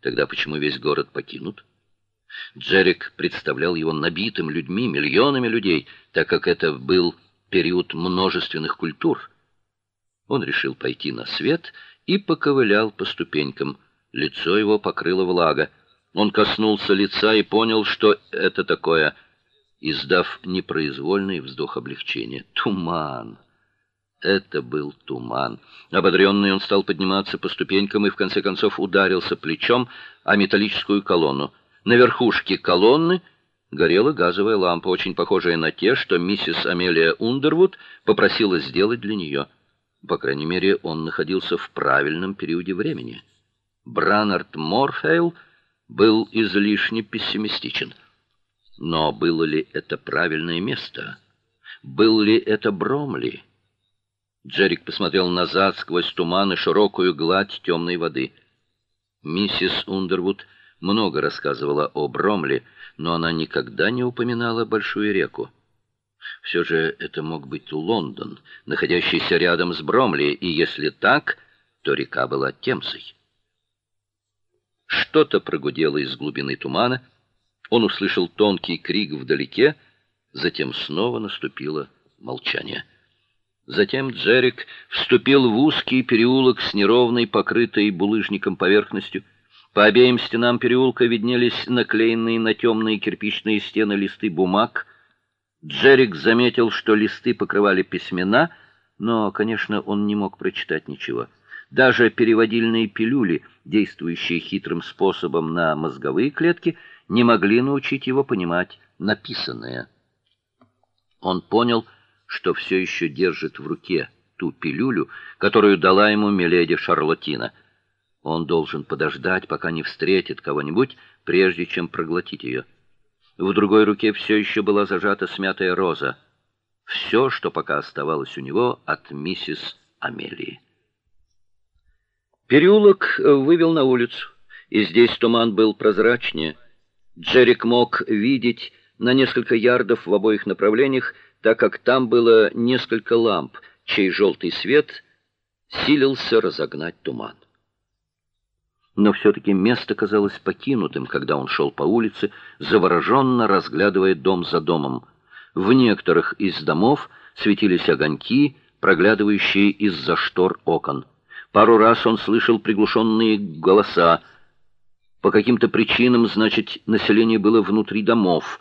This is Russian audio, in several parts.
Тогда почему весь город покинут? Джерик представлял его набитым людьми, миллионами людей, так как это был период множественных культур. Он решил пойти на свет и поковылял по ступенькам. Лицо его покрыло влага. Он коснулся лица и понял, что это такое, издав непроизвольный вздох облегчения. Туман. Это был туман. Ободренный он стал подниматься по ступенькам и в конце концов ударился плечом о металлическую колонну. На верхушке колонны горела газовая лампа, очень похожая на те, что миссис Амелия Ундервуд попросила сделать для нее. По крайней мере, он находился в правильном периоде времени. Бранард Морфейл был излишне пессимистичен. Но было ли это правильное место? Был ли это Бромли? Джерик посмотрел назад сквозь туман и широкую гладь темной воды. Миссис Ундервуд много рассказывала о Бромли, но она никогда не упоминала большую реку. Все же это мог быть Лондон, находящийся рядом с Бромли, и если так, то река была Темзой. Что-то прогудело из глубины тумана. Он услышал тонкий крик вдалеке, затем снова наступило молчание. Затем Джерик вступил в узкий переулок с неровной, покрытой булыжником поверхностью. По обеим стенам переулка виднелись наклеенные на темные кирпичные стены листы бумаг. Джерик заметил, что листы покрывали письмена, но, конечно, он не мог прочитать ничего. Даже переводильные пилюли, действующие хитрым способом на мозговые клетки, не могли научить его понимать написанное. Он понял, что все еще держит в руке ту пилюлю, которую дала ему миледи Шарлотина. Он должен подождать, пока не встретит кого-нибудь, прежде чем проглотить ее. В другой руке все еще была зажата смятая роза. Все, что пока оставалось у него от миссис Амелии. Переулок вывел на улицу, и здесь туман был прозрачнее. Джерик мог видеть на несколько ярдов в обоих направлениях так как там было несколько ламп, чей желтый свет силился разогнать туман. Но все таки место казалось покинутым, когда он шел по улице, завороженно разглядывая дом за домом. В некоторых из домов светились огоньки, проглядывающие из-за штор окон. Пару раз он слышал приглушенные голоса. По каким-то причинам, значит, население было внутри домов.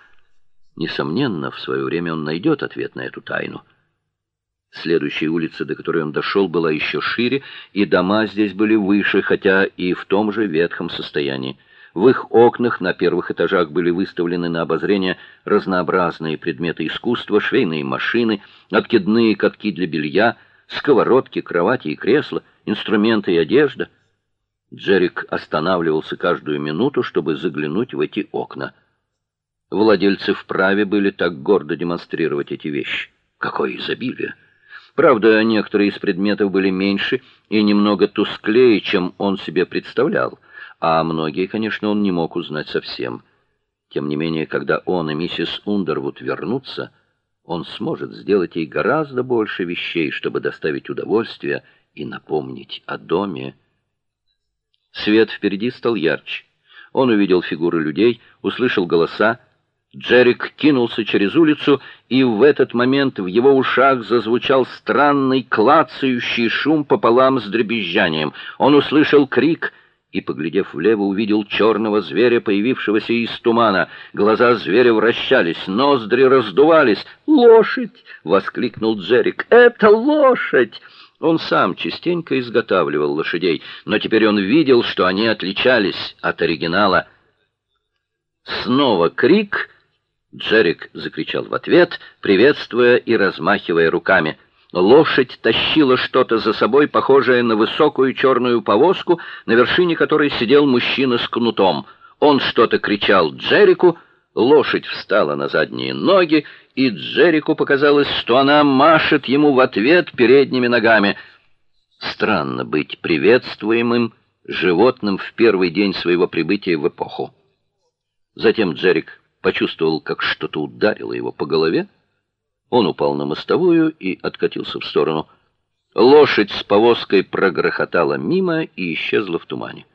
Несомненно, в свое время он найдет ответ на эту тайну. Следующая улица, до которой он дошел, была еще шире, и дома здесь были выше, хотя и в том же ветхом состоянии. В их окнах на первых этажах были выставлены на обозрение разнообразные предметы искусства, швейные машины, откидные катки для белья, сковородки, кровати и кресла, инструменты и одежда. Джерик останавливался каждую минуту, чтобы заглянуть в эти окна. Владельцы вправе были так гордо демонстрировать эти вещи. Какое изобилие! Правда, некоторые из предметов были меньше и немного тусклее, чем он себе представлял, а многие, конечно, он не мог узнать совсем. Тем не менее, когда он и миссис Ундервуд вернутся, он сможет сделать ей гораздо больше вещей, чтобы доставить удовольствие и напомнить о доме. Свет впереди стал ярче. Он увидел фигуры людей, услышал голоса, Джерик кинулся через улицу, и в этот момент в его ушах зазвучал странный клацающий шум пополам с дребезжанием. Он услышал крик и, поглядев влево, увидел черного зверя, появившегося из тумана. Глаза зверя вращались, ноздри раздувались. «Лошадь!» — воскликнул Джерик. «Это лошадь!» Он сам частенько изготавливал лошадей, но теперь он видел, что они отличались от оригинала. Снова крик — Джерик закричал в ответ, приветствуя и размахивая руками. Лошадь тащила что-то за собой, похожее на высокую черную повозку, на вершине которой сидел мужчина с кнутом. Он что-то кричал Джерику, лошадь встала на задние ноги, и Джерику показалось, что она машет ему в ответ передними ногами. Странно быть приветствуемым животным в первый день своего прибытия в эпоху. Затем Джерик почувствовал, как что-то ударило его по голове. Он упал на мостовую и откатился в сторону. Лошадь с повозкой прогрохотала мимо и исчезла в тумане.